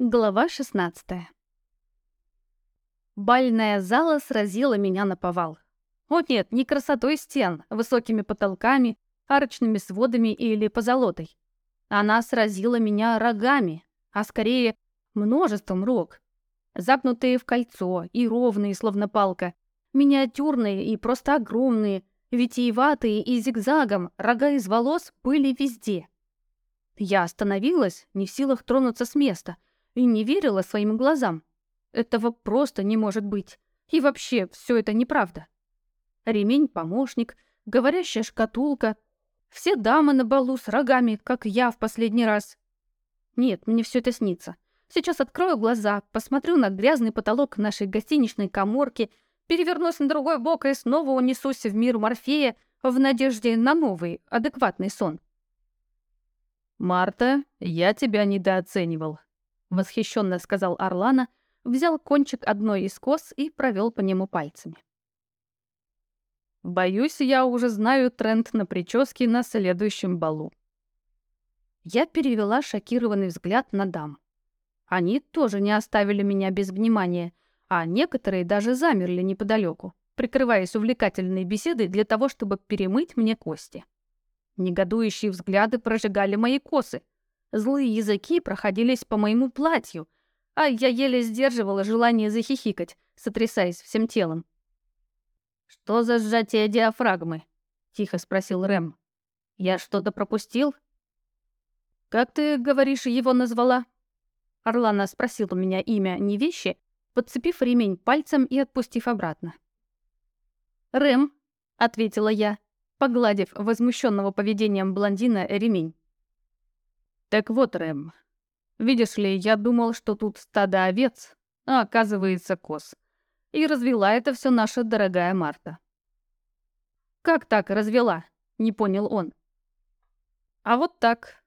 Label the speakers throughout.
Speaker 1: Глава 16 Бальная зала сразила меня на повал. О нет, не красотой стен, высокими потолками, арочными сводами или позолотой. Она сразила меня рогами, а скорее множеством рог. Загнутые в кольцо и ровные, словно палка, миниатюрные и просто огромные, витиеватые и зигзагом, рога из волос были везде. Я остановилась, не в силах тронуться с места — и не верила своим глазам. Этого просто не может быть. И вообще, все это неправда. Ремень-помощник, говорящая шкатулка. Все дамы на балу с рогами, как я в последний раз. Нет, мне все это снится. Сейчас открою глаза, посмотрю на грязный потолок нашей гостиничной коморки, перевернусь на другой бок и снова унесусь в мир Морфея в надежде на новый, адекватный сон.
Speaker 2: «Марта, я тебя недооценивал», — восхищенно сказал Орлана, взял кончик одной из кос и провел по нему пальцами. «Боюсь, я уже знаю тренд на прически на следующем балу».
Speaker 1: Я перевела шокированный взгляд на дам. Они тоже не оставили меня без внимания, а некоторые даже замерли неподалеку, прикрываясь увлекательной беседой для того, чтобы перемыть мне кости. Негодующие взгляды прожигали мои косы — Злые языки проходились по моему платью, а я еле сдерживала желание захихикать, сотрясаясь всем телом.
Speaker 2: «Что за сжатие диафрагмы?» — тихо спросил Рэм. «Я что-то пропустил?»
Speaker 1: «Как ты, говоришь, его назвала?» Орлана спросила у меня имя, не вещи, подцепив ремень пальцем и отпустив обратно. «Рэм», — ответила я, погладив возмущенного поведением блондина ремень.
Speaker 2: Так вот, Рэм, видишь ли, я думал, что тут стадо овец, а оказывается коз. И развела это все наша дорогая Марта.
Speaker 1: «Как так развела?» — не понял он. «А вот так».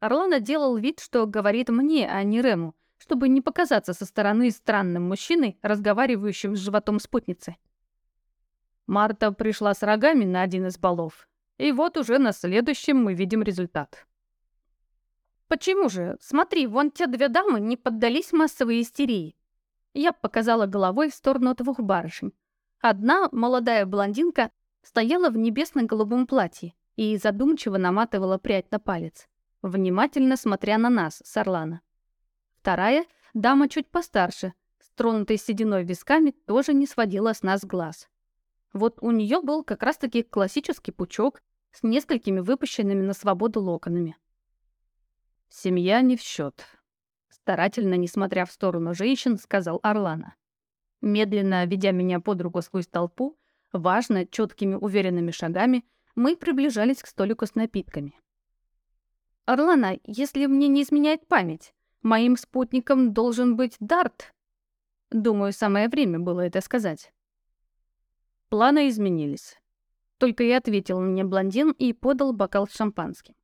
Speaker 1: Орлана делал вид, что говорит мне, а не Рэму, чтобы не показаться со стороны странным мужчиной, разговаривающим с животом спутницы.
Speaker 2: Марта пришла с рогами на один из балов, и вот уже на следующем мы видим результат.
Speaker 1: «Почему же? Смотри, вон те две дамы не поддались массовой истерии». Я показала головой в сторону двух барышень. Одна, молодая блондинка, стояла в небесно-голубом платье и задумчиво наматывала прядь на палец, внимательно смотря на нас с Орлана. Вторая, дама чуть постарше, с тронутой сединой висками, тоже не сводила с нас глаз. Вот у нее был как раз-таки классический пучок с несколькими выпущенными на свободу локонами.
Speaker 2: «Семья не в счет», — старательно, несмотря в сторону женщин, сказал Орлана. Медленно, ведя меня под руку сквозь толпу, важно, четкими уверенными шагами, мы приближались к столику с напитками.
Speaker 1: «Орлана, если мне не изменяет память, моим спутником должен быть Дарт?» Думаю, самое время было это сказать.
Speaker 2: Планы изменились. Только и ответил мне блондин и подал бокал с шампанским.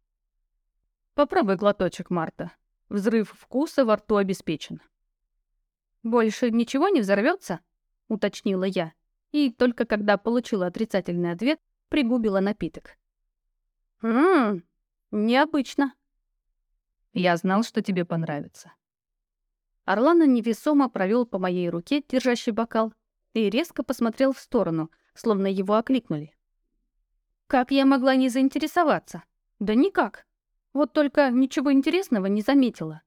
Speaker 2: Попробуй глоточек, Марта. Взрыв вкуса во рту обеспечен.
Speaker 1: «Больше ничего не взорвется? уточнила я. И только когда получила отрицательный ответ, пригубила напиток. «Ммм, необычно».
Speaker 2: «Я знал, что тебе понравится».
Speaker 1: Орлана невесомо провел по моей руке, держащий бокал, и резко посмотрел в сторону, словно его окликнули. Как я могла не заинтересоваться? Да никак. Вот только ничего интересного не заметила.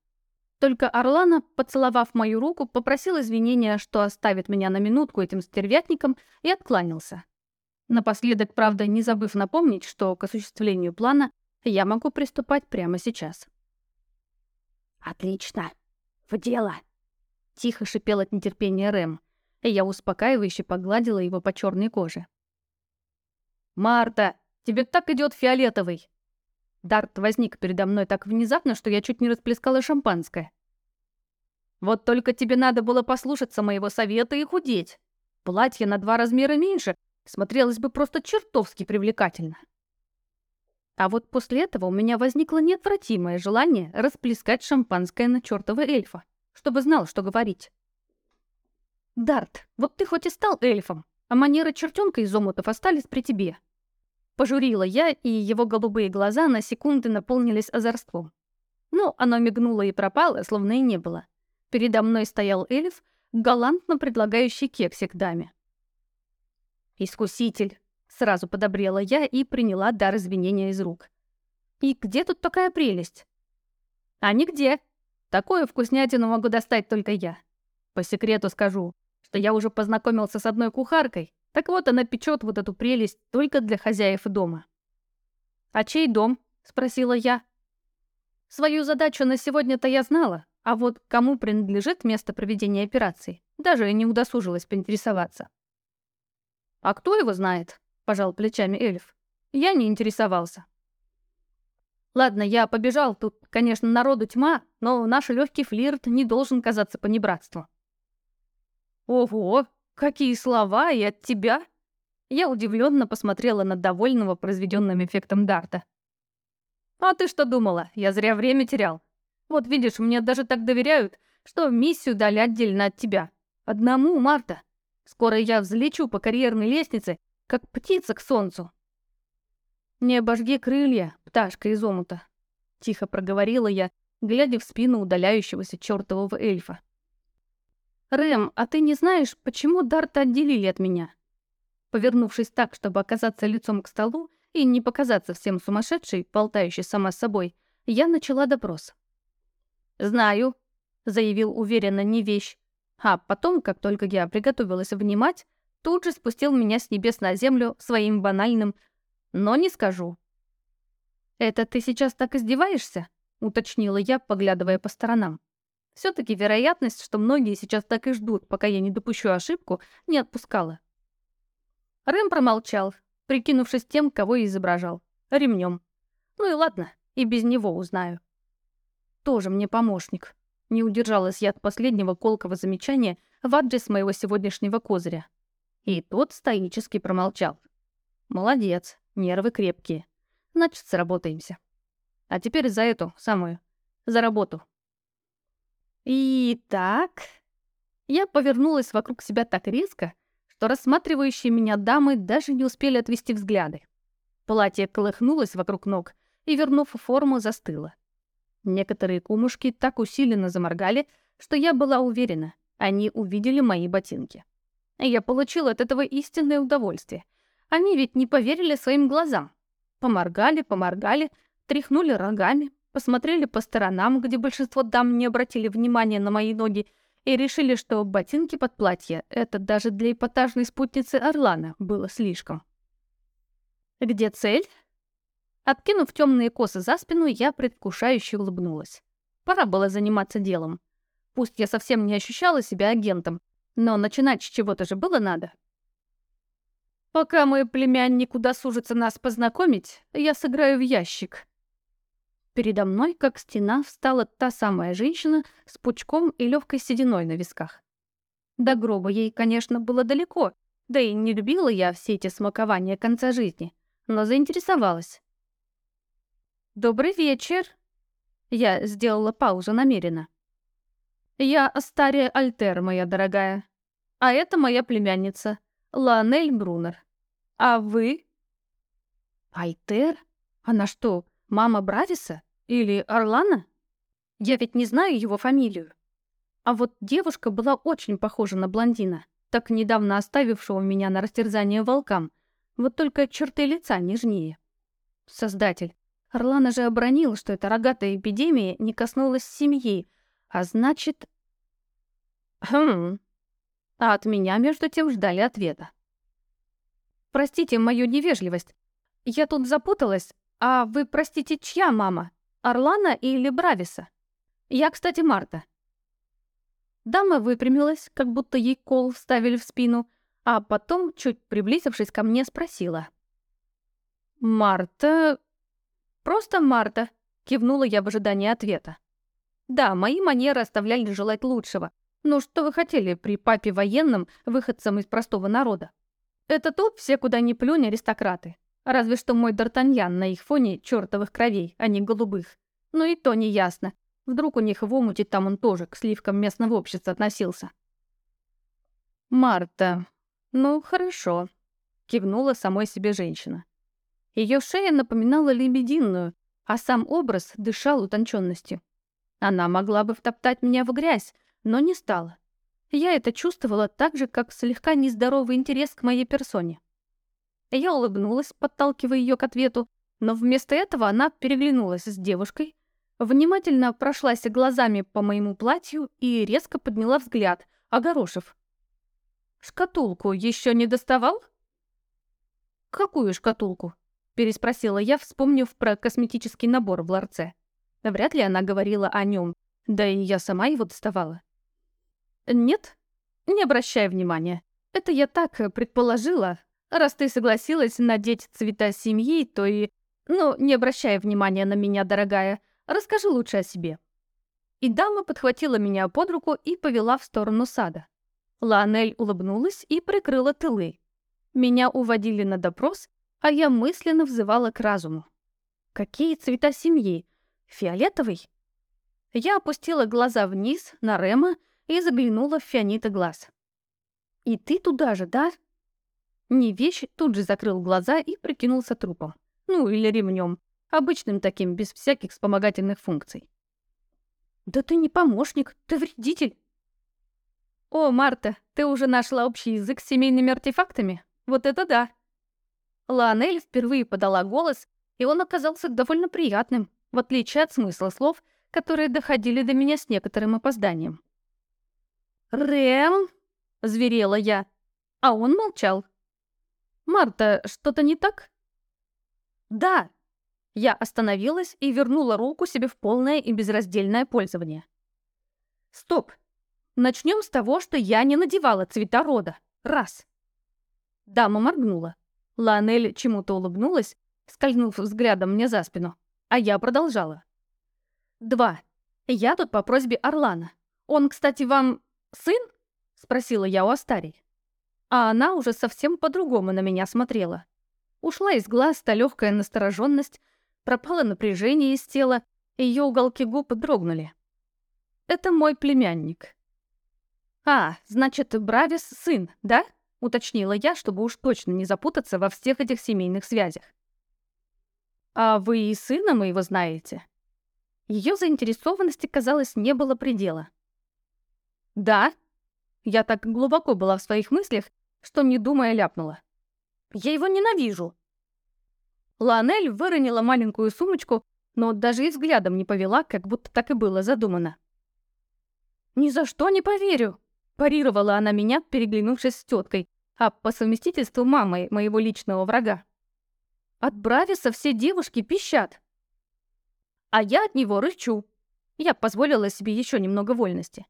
Speaker 1: Только Орлана, поцеловав мою руку, попросил извинения, что оставит меня на минутку этим стервятником, и откланялся. Напоследок, правда, не забыв напомнить, что к осуществлению плана я могу приступать прямо сейчас.
Speaker 3: «Отлично! В дело!»
Speaker 1: Тихо шипел от нетерпения Рэм, и я успокаивающе погладила его по черной коже.
Speaker 2: «Марта, тебе так идет фиолетовый!»
Speaker 1: Дарт возник передо мной так внезапно, что я чуть не расплескала шампанское. Вот только тебе надо было послушаться моего совета и худеть. Платье на два размера меньше смотрелось бы просто чертовски привлекательно. А вот после этого у меня возникло неотвратимое желание расплескать шампанское на чертова эльфа, чтобы знал, что говорить. «Дарт, вот ты хоть и стал эльфом, а манеры чертенка из омутов остались при тебе. Пожурила я, и его голубые глаза на секунды наполнились озорством. Ну, оно мигнуло и пропало, словно и не было. Передо мной стоял эльф, галантно предлагающий кексик даме. «Искуситель!» — сразу подобрела я и приняла дар извинения из рук. «И где тут такая прелесть?» «А нигде. Такую вкуснятину могу достать только я. По секрету скажу, что я уже познакомился с одной кухаркой, так вот она печет вот эту прелесть только для хозяев дома». «А чей дом?» — спросила я. Свою задачу на сегодня-то я знала, а вот кому принадлежит место проведения операции, даже не удосужилась поинтересоваться. «А кто его знает?» — пожал плечами эльф. «Я не интересовался». «Ладно, я побежал, тут, конечно, народу тьма, но наш легкий флирт не должен казаться понебратством». «Ого, какие слова и от тебя!» Я удивленно посмотрела на довольного произведенным эффектом Дарта. «А ты что думала? Я зря время терял. Вот видишь, мне даже так доверяют, что миссию дали отдельно от тебя. Одному, Марта. Скоро я взлечу по карьерной лестнице, как птица к солнцу». «Не обожги крылья, пташка из омута», — тихо проговорила я, глядя в спину удаляющегося чертового эльфа. «Рэм, а ты не знаешь, почему Дарта отделили от меня?» Повернувшись так, чтобы оказаться лицом к столу, и не показаться всем сумасшедшей, болтающей сама с собой, я начала допрос. «Знаю», — заявил уверенно не вещь, а потом, как только я приготовилась внимать, тут же спустил меня с небес на землю своим банальным «но не скажу». «Это ты сейчас так издеваешься?» — уточнила я, поглядывая по сторонам. Все таки вероятность, что многие сейчас так и ждут, пока я не допущу ошибку, не отпускала. Рэм промолчал, прикинувшись тем, кого изображал. Ремнем. Ну и ладно, и без него узнаю. Тоже мне помощник. Не удержалась я от последнего колкого замечания в адрес моего сегодняшнего козыря. И тот стоически промолчал. Молодец, нервы крепкие. Значит, сработаемся. А теперь за эту самую, за работу. Итак, я повернулась вокруг себя так резко, что рассматривающие меня дамы даже не успели отвести взгляды. Платье колыхнулось вокруг ног и, вернув форму, застыло. Некоторые кумушки так усиленно заморгали, что я была уверена, они увидели мои ботинки. Я получила от этого истинное удовольствие. Они ведь не поверили своим глазам. Поморгали, поморгали, тряхнули рогами, посмотрели по сторонам, где большинство дам не обратили внимания на мои ноги, и решили, что ботинки под платье — это даже для эпатажной спутницы Орлана было слишком. «Где цель?» Откинув темные косы за спину, я предвкушающе улыбнулась. Пора было заниматься делом. Пусть я совсем не ощущала себя агентом, но начинать с чего-то же было надо. Пока мой племянник удосужится нас познакомить, я сыграю в ящик. Передо мной, как стена, встала та самая женщина с пучком и легкой сединой на висках. До гроба ей, конечно, было далеко, да и не любила я все эти смакования конца жизни, но заинтересовалась. «Добрый вечер!» Я сделала паузу намеренно. «Я Астария Альтер, моя дорогая. А это моя племянница, Ланель Брунер. А вы?» «Альтер? Она что, Мама Брависа? Или Орлана? Я ведь не знаю его фамилию. А вот девушка была очень похожа на блондина, так недавно оставившего меня на растерзание волкам. Вот только черты лица нежнее. Создатель. Орлана же обронил, что эта рогатая эпидемия не коснулась семьи, а значит... Хм... А от меня, между тем, ждали ответа. Простите мою невежливость. Я тут запуталась, «А вы, простите, чья мама? Орлана или Брависа? Я, кстати, Марта». Дама выпрямилась, как будто ей кол вставили в спину, а потом, чуть приблизившись ко мне, спросила. «Марта...» «Просто Марта», — кивнула я в ожидании ответа. «Да, мои манеры оставляли желать лучшего. Но что вы хотели при папе военном, выходцем из простого народа? Это тут все куда ни плюнь аристократы. Разве что мой Д'Артаньян на их фоне чертовых кровей, а не голубых. Но и то не ясно. Вдруг у них в омуте там он тоже к сливкам местного общества относился. «Марта. Ну, хорошо», — кивнула самой себе женщина. Ее шея напоминала лебединую, а сам образ дышал утонченностью. Она могла бы втоптать меня в грязь, но не стала. Я это чувствовала так же, как слегка нездоровый интерес к моей персоне. Я улыбнулась, подталкивая ее к ответу, но вместо этого она переглянулась с девушкой, внимательно прошлась глазами по моему платью и резко подняла взгляд, огорошив. «Шкатулку еще не доставал?» «Какую шкатулку?» — переспросила я, вспомнив про косметический набор в ларце. Вряд ли она говорила о нем, да и я сама его доставала. «Нет? Не обращай внимания. Это я так предположила. Раз ты согласилась надеть цвета семьи, то и... Ну, не обращай внимания на меня, дорогая. Расскажи лучше о себе». И дама подхватила меня под руку и повела в сторону сада. Ланель улыбнулась и прикрыла тылы. Меня уводили на допрос, а я мысленно взывала к разуму. Какие цвета семьи? Фиолетовый? Я опустила глаза вниз на Рема и заглянула в фианита глаз. «И ты туда же, да?» Невещ тут же закрыл глаза и прикинулся трупом. Ну, или ремнем, обычным таким, без всяких вспомогательных функций. «Да ты не помощник, ты вредитель!» «О, Марта, ты уже нашла общий язык с семейными артефактами? Вот это да!» Ланель впервые подала голос, и он оказался довольно приятным, в отличие от смысла слов, которые доходили до меня с некоторым опозданием. «Рэм!» — зверела я, а он молчал. «Марта, что-то не так?» «Да!» Я остановилась и вернула руку себе в полное и безраздельное пользование. «Стоп! Начнем с того, что я не надевала цвета рода. Раз!» Дама моргнула. Ланель чему-то улыбнулась, скользнув взглядом мне за спину, а я продолжала. «Два. Я тут по просьбе Орлана. Он, кстати, вам сын?» — спросила я у Астарии. А она уже совсем по-другому на меня смотрела. Ушла из глаз та легкая настороженность, пропало напряжение из тела, и ее уголки губ дрогнули. «Это мой племянник». «А, значит, Бравис сын, да?» уточнила я, чтобы уж точно не запутаться во всех этих семейных связях. «А вы и сына моего знаете?» Ее заинтересованности, казалось, не было предела. «Да?» Я так глубоко была в своих мыслях, что, не думая, ляпнула. «Я его ненавижу!» Ланель выронила маленькую сумочку, но даже и взглядом не повела, как будто так и было задумано. «Ни за что не поверю!» Парировала она меня, переглянувшись с теткой, а по совместительству мамой моего личного врага. От Брависа все девушки пищат. А я от него рычу. Я позволила себе еще немного вольности.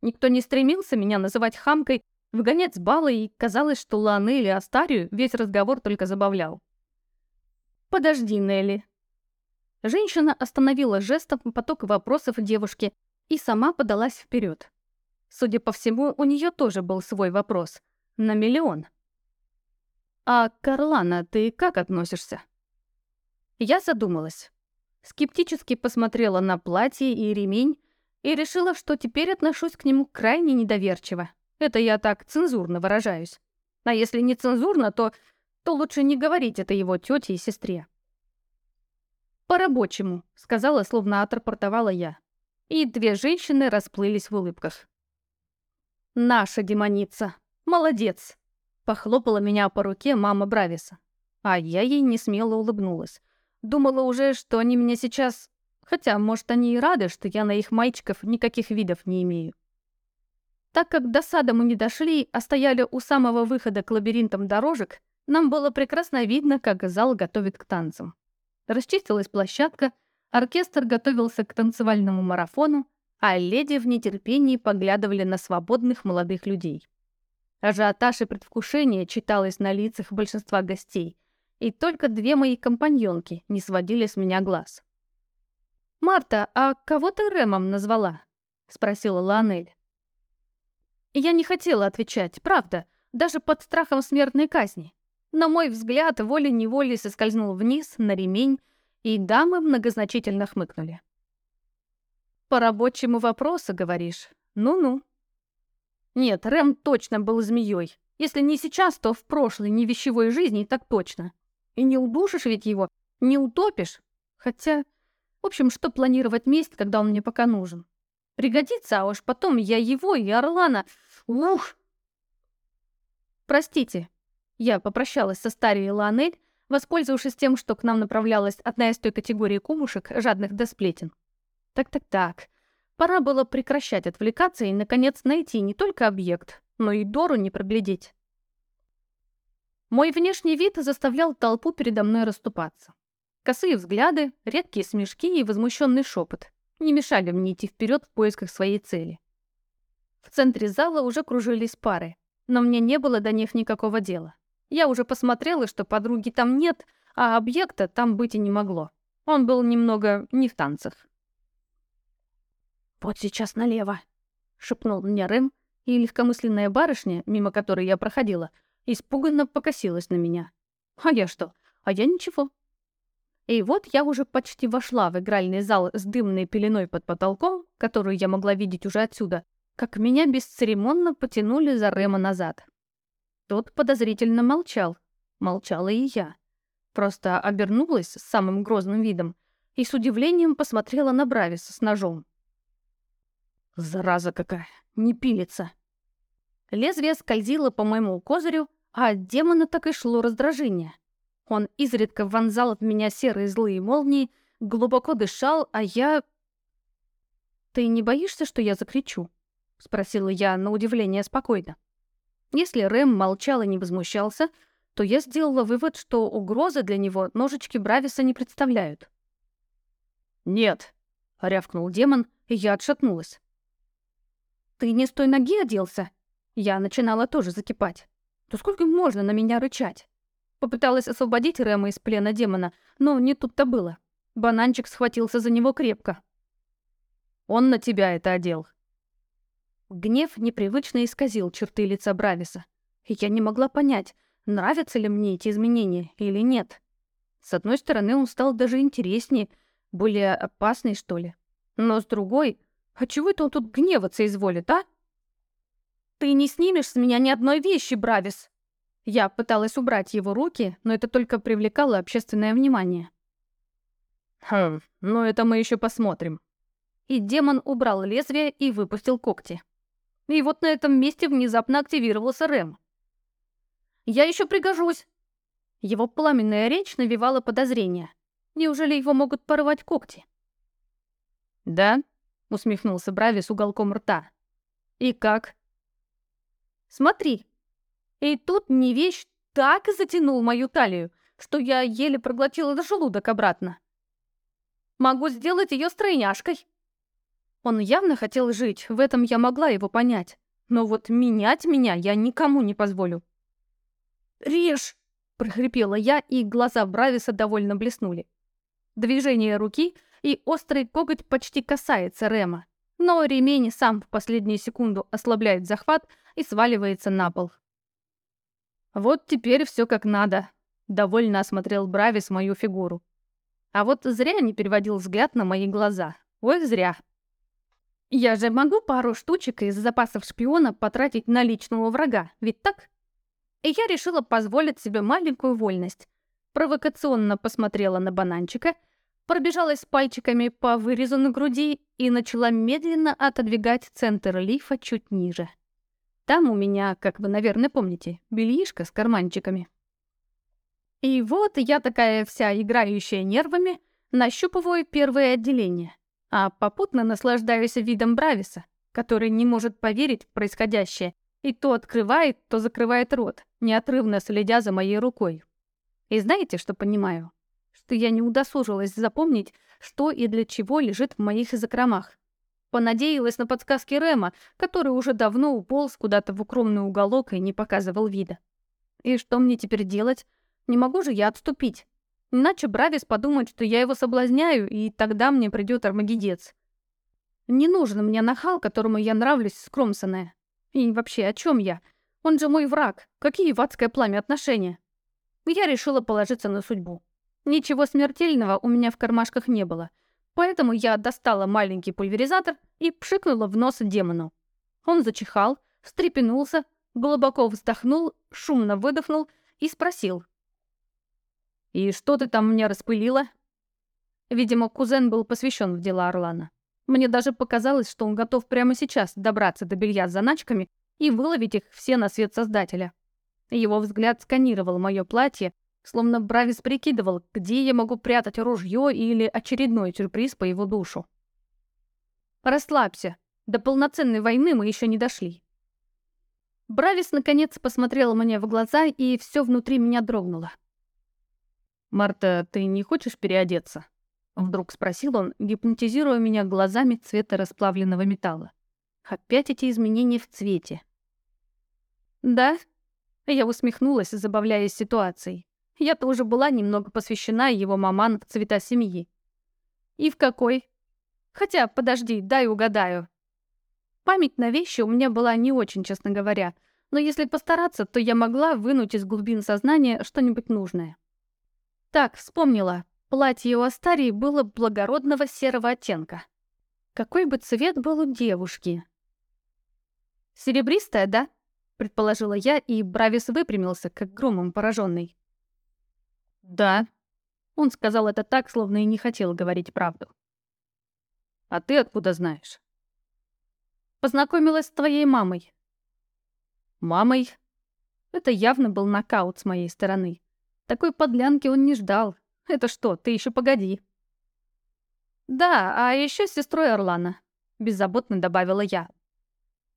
Speaker 1: Никто не стремился меня называть хамкой, выгонять с бала, и казалось, что Ланы или Астарию весь разговор только забавлял. «Подожди, Нелли». Женщина остановила жестом поток вопросов девушки и сама подалась вперед. Судя по всему, у нее тоже был свой вопрос. На миллион. «А Карлана, ты как относишься?» Я задумалась. Скептически посмотрела на платье и ремень и решила, что теперь отношусь к нему крайне недоверчиво. Это я так цензурно выражаюсь. А если не цензурно, то, то лучше не говорить это его тете и сестре. «По-рабочему», — сказала, словно отрапортовала я. И две женщины расплылись в улыбках. «Наша демоница. Молодец!» Похлопала меня по руке мама Брависа. А я ей не смело улыбнулась. Думала уже, что они меня сейчас... Хотя, может, они и рады, что я на их мальчиков никаких видов не имею. Так как до сада мы не дошли, а стояли у самого выхода к лабиринтам дорожек, нам было прекрасно видно, как зал готовит к танцам. Расчистилась площадка, оркестр готовился к танцевальному марафону, а леди в нетерпении поглядывали на свободных молодых людей. Ажиотаж и предвкушение читалось на лицах большинства гостей, и только две мои компаньонки не сводили с меня глаз. «Марта, а кого ты Рэмом назвала?» — спросила Ланель. Я не хотела отвечать, правда, даже под страхом смертной казни. Но мой взгляд волей-неволей соскользнул вниз, на ремень, и дамы многозначительно хмыкнули. «По рабочему вопросу, говоришь? Ну-ну». Нет, Рэм точно был змеей. Если не сейчас, то в прошлой невещевой жизни так точно. И не удушишь ведь его, не утопишь. Хотя В общем, что планировать месть, когда он мне пока нужен? Пригодится, а уж потом я его и Орлана... Ух! Простите. Я попрощалась со старой Ланель, воспользовавшись тем, что к нам направлялась одна из той категории кумушек, жадных до сплетен. Так-так-так. Пора было прекращать отвлекаться и, наконец, найти не только объект, но и Дору не проглядеть. Мой внешний вид заставлял толпу передо мной расступаться. Косые взгляды, редкие смешки и возмущенный шепот не мешали мне идти вперед в поисках своей цели. В центре зала уже кружились пары, но мне не было до них никакого дела. Я уже посмотрела, что подруги там нет, а объекта там быть и не могло. Он был немного не в танцах. «Вот сейчас налево», — шепнул мне Рэм, и легкомысленная барышня, мимо которой я проходила, испуганно покосилась на меня. А я что? А я ничего. И вот я уже почти вошла в игральный зал с дымной пеленой под потолком, которую я могла видеть уже отсюда, как меня бесцеремонно потянули за Рема назад. Тот подозрительно молчал. Молчала и я. Просто обернулась с самым грозным видом и с удивлением посмотрела на Брависа с ножом. Зараза какая, не пилится. Лезвие скользило по моему козырю, а от демона так и шло раздражение. Он изредка вонзал от меня серые злые молнии, глубоко дышал, а я... «Ты не боишься, что я закричу?» — спросила я на удивление спокойно. Если Рэм молчал и не возмущался, то я сделала вывод, что угрозы для него ножички Брависа не представляют. «Нет», — рявкнул демон, и я отшатнулась. «Ты не с той ноги оделся?» Я начинала тоже закипать. «То сколько можно на меня рычать?» Попыталась освободить Рэма из плена демона, но не тут-то было. Бананчик схватился за него крепко. «Он на тебя это одел», Гнев непривычно исказил черты лица Брависа. Я не могла понять, нравятся ли мне эти изменения или нет. С одной стороны, он стал даже интереснее, более опасный, что ли. Но с другой, а чего это он тут гневаться изволит, а? «Ты не снимешь с меня ни одной вещи, Бравис!» Я пыталась убрать его руки, но это только привлекало общественное внимание. «Хм, ну это мы еще посмотрим». И демон убрал лезвие и выпустил когти. И вот на этом месте внезапно активировался Рэм. «Я еще пригожусь!» Его пламенная речь навевала подозрения. Неужели его могут порвать когти? «Да?» — усмехнулся Брави с уголком рта. «И как?» «Смотри!» И тут не вещь так затянул мою талию, что я еле проглотила до желудок обратно. «Могу сделать ее стройняшкой!» Он явно хотел жить, в этом я могла его понять. Но вот менять меня я никому не позволю. «Режь!» — прохрипела я, и глаза Брависа довольно блеснули. Движение руки, и острый коготь почти касается Рема. Но ремень сам в последнюю секунду ослабляет захват и сваливается на пол. «Вот теперь все как надо», — довольно осмотрел Бравис мою фигуру. А вот зря не переводил взгляд на мои глаза. Ой, зря. Я же могу пару штучек из запасов шпиона потратить на личного врага, ведь так? И я решила позволить себе маленькую вольность. Провокационно посмотрела на бананчика, пробежалась пальчиками по вырезу на груди и начала медленно отодвигать центр лифа чуть ниже. Там у меня, как вы, наверное, помните, бельишко с карманчиками. И вот я такая вся играющая нервами, нащупываю первое отделение — а попутно наслаждаюсь видом Брависа, который не может поверить в происходящее и то открывает, то закрывает рот, неотрывно следя за моей рукой. И знаете, что понимаю? Что я не удосужилась запомнить, что и для чего лежит в моих закромах. Понадеялась на подсказки Рема, который уже давно уполз куда-то в укромный уголок и не показывал вида. И что мне теперь делать? Не могу же я отступить. Иначе Бравис подумает, что я его соблазняю, и тогда мне придет армагедец. Не нужен мне нахал, которому я нравлюсь, скромсанная. И вообще, о чем я? Он же мой враг. Какие в адское пламя отношения? Я решила положиться на судьбу. Ничего смертельного у меня в кармашках не было. Поэтому я достала маленький пульверизатор и пшикнула в нос демону. Он зачихал, встрепенулся, глубоко вздохнул, шумно выдохнул и спросил, «И что ты там мне распылила?» Видимо, кузен был посвящен в дела Орлана. Мне даже показалось, что он готов прямо сейчас добраться до белья с заначками и выловить их все на свет Создателя. Его взгляд сканировал мое платье, словно Бравис прикидывал, где я могу прятать ружье или очередной сюрприз по его душу. «Расслабься. До полноценной войны мы еще не дошли». Бравис наконец посмотрел мне в глаза, и все внутри меня дрогнуло.
Speaker 2: «Марта, ты не хочешь переодеться?» Вдруг спросил он, гипнотизируя меня глазами цвета расплавленного металла. Опять эти изменения в цвете.
Speaker 1: «Да?» Я усмехнулась, забавляясь ситуацией. Я-то уже была немного посвящена его маман в цвета семьи. «И в какой?» «Хотя, подожди, дай угадаю». Память на вещи у меня была не очень, честно говоря, но если постараться, то я могла вынуть из глубин сознания что-нибудь нужное. Так, вспомнила. Платье у Астарии было благородного серого оттенка. Какой бы цвет был у девушки? «Серебристая, да?» — предположила я, и Бравис выпрямился, как громом пораженный.
Speaker 2: «Да».
Speaker 1: Он сказал это так, словно и не хотел говорить правду.
Speaker 2: «А ты откуда знаешь?»
Speaker 1: «Познакомилась с твоей мамой».
Speaker 2: «Мамой?»
Speaker 1: Это явно был нокаут с моей стороны. Такой подлянки он не ждал. Это что, ты еще погоди. Да, а еще с сестрой Орлана, беззаботно добавила я.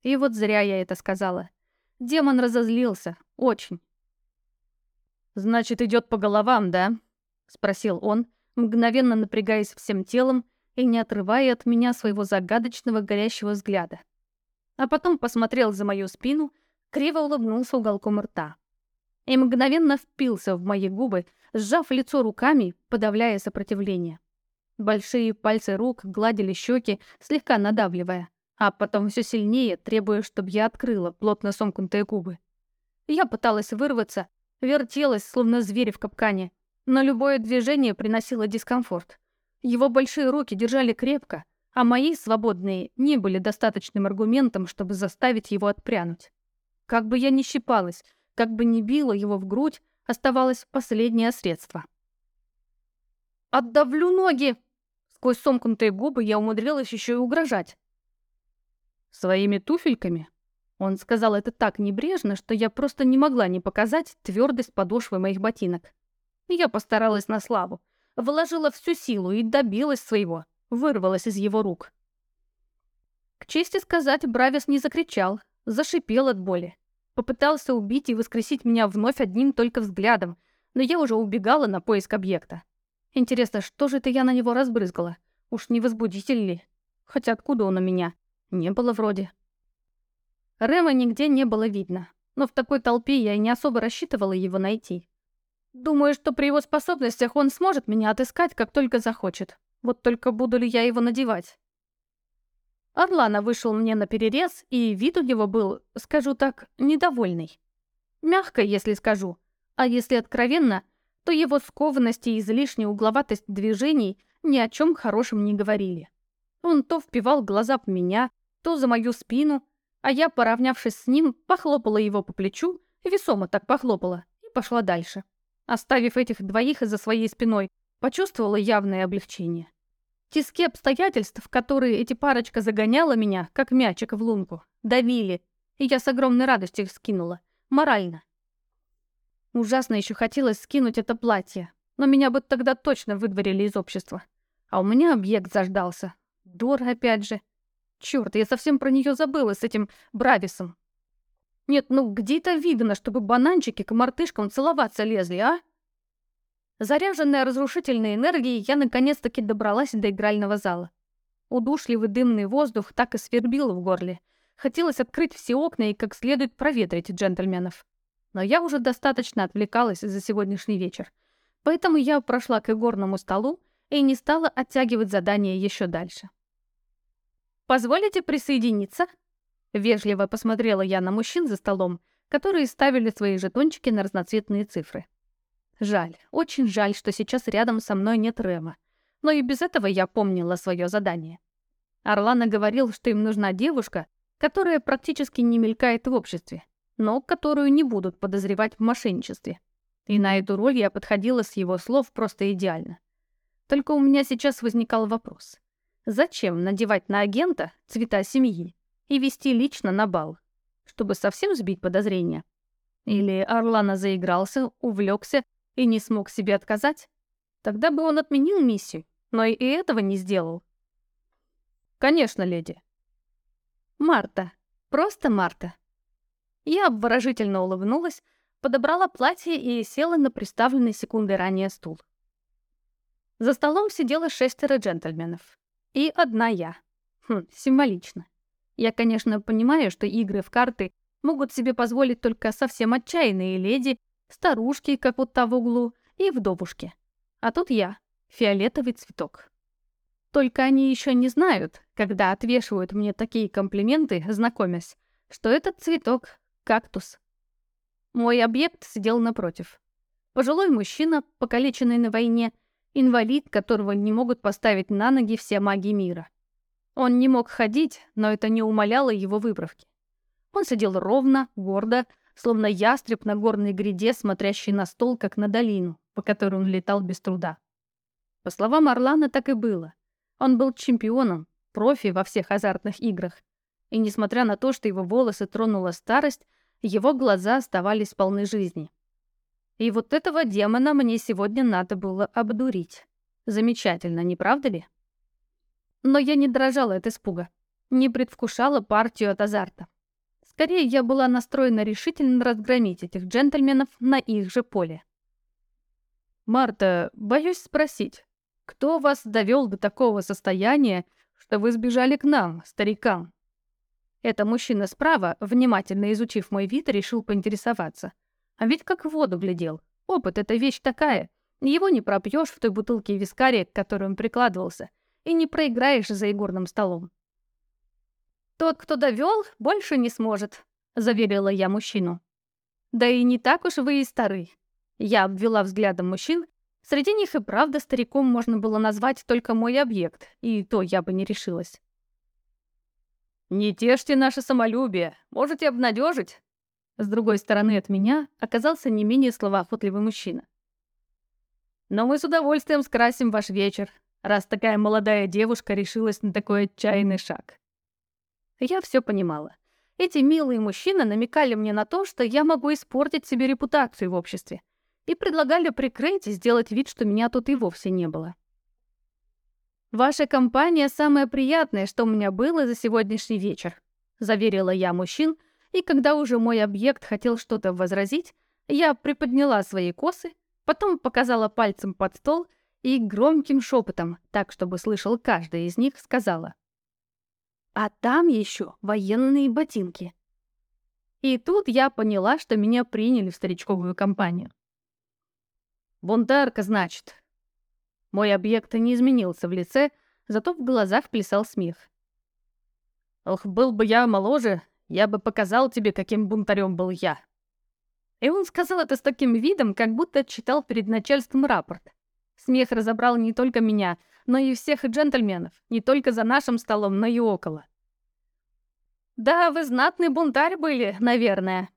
Speaker 1: И вот зря я это сказала. Демон разозлился. Очень.
Speaker 2: «Значит, идет по головам, да?» — спросил он, мгновенно напрягаясь всем телом и не отрывая от меня своего загадочного горящего взгляда.
Speaker 1: А потом посмотрел за мою спину, криво улыбнулся уголком рта и мгновенно впился в мои губы, сжав лицо руками, подавляя сопротивление. Большие пальцы рук гладили щеки, слегка надавливая, а потом все сильнее, требуя, чтобы я открыла плотно сомкнутые губы. Я пыталась вырваться, вертелась, словно зверь в капкане, но любое движение приносило дискомфорт. Его большие руки держали крепко, а мои, свободные, не были достаточным аргументом, чтобы заставить его отпрянуть. Как бы я ни щипалась, как бы ни било его в грудь, оставалось последнее средство. «Отдавлю ноги!» Сквозь сомкнутые губы я умудрилась еще и угрожать.
Speaker 2: «Своими туфельками?»
Speaker 1: Он сказал это так небрежно, что я просто не могла не показать твердость подошвы моих ботинок. Я постаралась на славу, вложила всю силу и добилась своего, вырвалась из его рук. К чести сказать, Бравис не закричал, зашипел от боли. Попытался убить и воскресить меня вновь одним только взглядом, но я уже убегала на поиск объекта. Интересно, что же это я на него разбрызгала? Уж не возбудитель ли? Хотя откуда он у меня? Не было вроде. Рема нигде не было видно, но в такой толпе я и не особо рассчитывала его найти. Думаю, что при его способностях он сможет меня отыскать, как только захочет. Вот только буду ли я его надевать? Орлана вышел мне на перерез, и вид у него был, скажу так, недовольный. Мягко, если скажу. А если откровенно, то его скованность и излишняя угловатость движений ни о чем хорошем не говорили. Он то впивал глаза в меня, то за мою спину, а я, поравнявшись с ним, похлопала его по плечу, весомо так похлопала, и пошла дальше. Оставив этих двоих за своей спиной, почувствовала явное облегчение. Тиски обстоятельств, в которые эти парочка загоняла меня, как мячик в лунку, давили, и я с огромной радостью их скинула. Морально. Ужасно еще хотелось скинуть это платье, но меня бы тогда точно выдворили из общества. А у меня объект заждался. Дор опять же. Черт, я совсем про нее забыла с этим Брависом. Нет, ну где-то видно, чтобы бананчики к мартышкам целоваться лезли, а? Заряженная разрушительной энергией, я наконец-таки добралась до игрального зала. Удушливый дымный воздух так и свербил в горле. Хотелось открыть все окна и как следует проветрить джентльменов. Но я уже достаточно отвлекалась за сегодняшний вечер. Поэтому я прошла к игорному столу и не стала оттягивать задание еще дальше. «Позволите присоединиться?» Вежливо посмотрела я на мужчин за столом, которые ставили свои жетончики на разноцветные цифры. Жаль, очень жаль, что сейчас рядом со мной нет Рема. Но и без этого я помнила свое задание. Орлана говорил, что им нужна девушка, которая практически не мелькает в обществе, но которую не будут подозревать в мошенничестве. И на эту роль я подходила с его слов просто идеально. Только у меня сейчас возникал вопрос. Зачем надевать на агента цвета семьи и вести лично на бал? Чтобы совсем сбить подозрения? Или Орлана заигрался, увлекся и не смог себе отказать? Тогда бы он отменил миссию, но и этого не сделал.
Speaker 2: Конечно, леди.
Speaker 1: Марта. Просто Марта. Я обворожительно улыбнулась, подобрала платье и села на приставленный секунды ранее стул. За столом сидело шестеро джентльменов. И одна я. Хм, символично. Я, конечно, понимаю, что игры в карты могут себе позволить только совсем отчаянные леди, старушки, как вот та в углу, и вдовушки. А тут я, фиолетовый цветок. Только они еще не знают, когда отвешивают мне такие комплименты, знакомясь, что этот цветок — кактус. Мой объект сидел напротив. Пожилой мужчина, покалеченный на войне, инвалид, которого не могут поставить на ноги все маги мира. Он не мог ходить, но это не умаляло его выправки. Он сидел ровно, гордо, словно ястреб на горной гряде, смотрящий на стол, как на долину, по которой он летал без труда. По словам Орлана, так и было. Он был чемпионом, профи во всех азартных играх. И несмотря на то, что его волосы тронула старость, его глаза оставались полны жизни. И вот этого демона мне сегодня надо было обдурить. Замечательно, не правда ли? Но я не дрожала от испуга, не предвкушала партию от азарта. Скорее, я была настроена решительно разгромить этих джентльменов на их же поле.
Speaker 2: «Марта, боюсь спросить, кто вас довел до такого состояния, что вы сбежали к нам, старикам?»
Speaker 1: Это мужчина справа, внимательно изучив мой вид, решил поинтересоваться. А ведь как в воду глядел. Опыт — это вещь такая. Его не пропьешь в той бутылке вискария, к которой он прикладывался, и не проиграешь за игорным столом. «Тот, кто довел, больше не сможет», — заверила я мужчину. «Да и не так уж вы и стары». Я обвела взглядом мужчин. Среди них и правда стариком можно было назвать только мой объект, и то я бы не решилась.
Speaker 2: «Не тешьте наше самолюбие, можете обнадежить. С другой стороны от меня оказался не менее словоохотливый мужчина. «Но мы с удовольствием скрасим ваш вечер, раз такая молодая девушка решилась на такой отчаянный шаг».
Speaker 1: Я все понимала. Эти милые мужчины намекали мне на то, что я могу испортить себе репутацию в обществе, и предлагали прикрыть и сделать вид, что меня тут и вовсе не было. «Ваша компания самое приятное, что у меня было за сегодняшний вечер», — заверила я мужчин, — и когда уже мой объект хотел что-то возразить, я приподняла свои косы, потом показала пальцем под стол и громким шепотом, так чтобы слышал каждый из них, сказала. «А там еще военные ботинки». И тут я поняла, что меня приняли в старичковую компанию.
Speaker 2: «Бунтарка, значит». Мой объект не изменился в лице, зато в глазах плясал смех. «Ох, был бы я моложе, я бы показал тебе, каким бунтарем был я».
Speaker 1: И он сказал это с таким видом, как будто читал перед начальством рапорт. Смех разобрал не только меня, но и всех джентльменов, не только за нашим столом, но и около. «Да, вы знатный бунтарь были, наверное».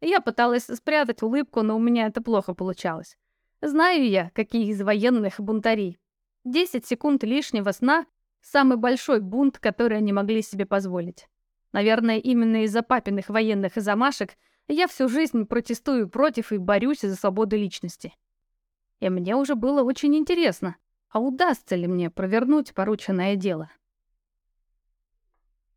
Speaker 1: Я пыталась спрятать улыбку, но у меня это плохо получалось. Знаю я, какие из военных бунтари. Десять секунд лишнего сна — самый большой бунт, который они могли себе позволить. Наверное, именно из-за папиных военных замашек я всю жизнь протестую против и борюсь за свободу личности. И мне уже было очень интересно, а удастся ли мне провернуть порученное дело.